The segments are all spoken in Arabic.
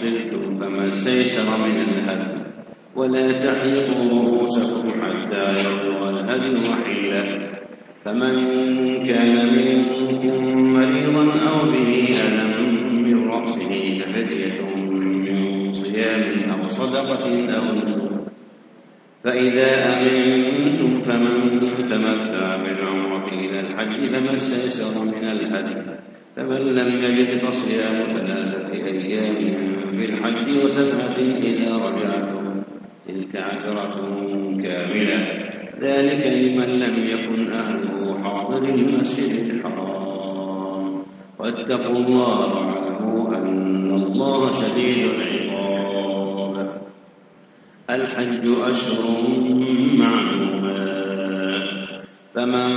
أحصرتم فما استيسر من الهدي ولا تحلقوا رؤوسكم حتى يبلغ الهدي محله فمن كان منكم مريضا أو به ألم من رأسه ففدية من صيام أو صدقة أو نسك. فإذا أمنتم فمن تمتع بالعمرة إلى الحج فما استيسر من الهدي فمن لم يجد فصيام ثلاثة أيام في الحج وسبعة إذا رجعتم تلك عشرة كاملة. ذلك لمن لم يكن أهله حاضر المسجد الحرام. واتقوا الله واعلموا أن الله شديد العقاب. الحج أشهر معلومات فمن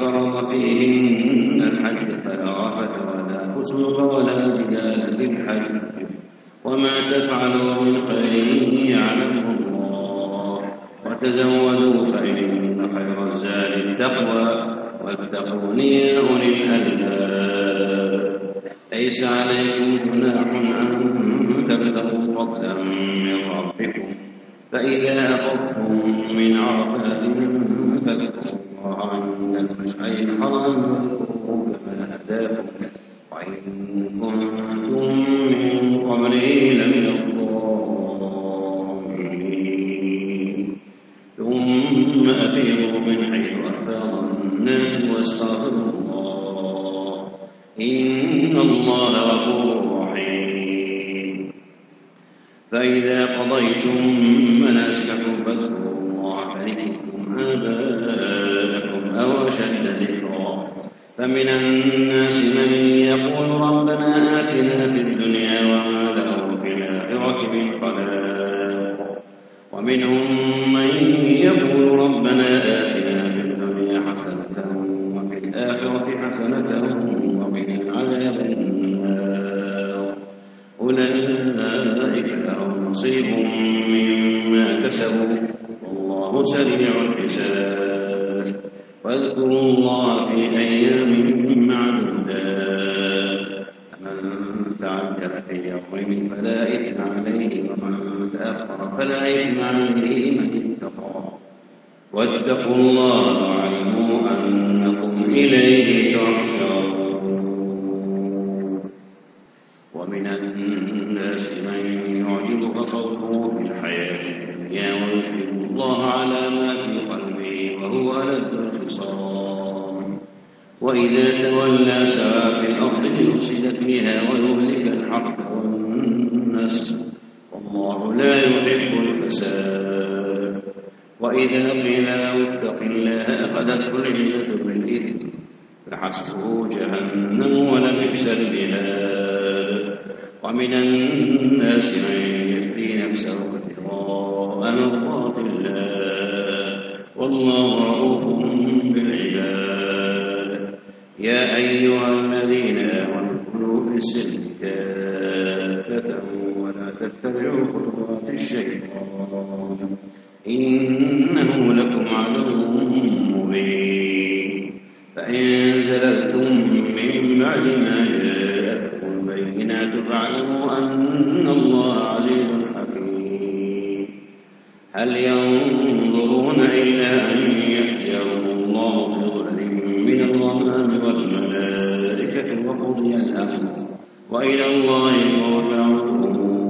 فرض فيهن الحج فلا رفث ولا فسوق ولا جدال في الحج. وما تفعلوا من خير يعلمه الله. وتزودوا فإن خير الزاد التقوى. واتقون يا أولي الألباب. ليس عليكم جناح أن تبتغوا فضلا من ربكم. فإذا أخذتم من عرفات فاذكروا الله عند المشعر الحرام. واذكروه كما هداكم وإن كنتم قبله لمن الضالين. ثم أفيضوا من حيث أفاض الناس واستغفروا الله. إن الله غفور رحيم. فإذا قضيتم مناسككم فاذكروا الله كذكركم آباءكم أو أشد ذكرا. فمن الناس من يقول ربنا آتنا في الدنيا وما في الآخرة من خلاق ومنهم من يقول ربنا آتنا في الدنيا حسنة وفي الآخرة حسنة وقنا عذاب النار. أولئك لهم نصيب مما كسبوا. والله سريع الحساب. واذكروا الله في أيام معدودات فلا تأخر فلا إثم عليه من اتقى. واتقوا الله واعلموا أنكم إليه تحشرون. ومن الناس من يعجبك قوله في الحياة الدنيا ويشهد الله على ما في قلبه وهو ألد الخصام وإذا تولى سعى في الأرض ليفسد فيها ويهلك الحرث والنسل. والله لا يحب الفساد. وإذا قيل له اتق الله أخذته العزة بالإثم فحسبه جهنم ولبئس المهاد. ومن الناس من يهدي نفسه ابتغاء مرضات الله. والله رؤوف بالعباد. يا أيها الذين آمنوا ادخلوا في السلم كافة. تتبعوا خطوات الشيطان إنه لكم عدو مبين. فإن زللتم من بعد ما جاءتكم البينات فاعلموا أن الله عزيز حكيم. هل ينظرون إلا أن يأتيهم الله بظهر من الغمام والملائكة وقضي الأمر. وإلى الله الأمور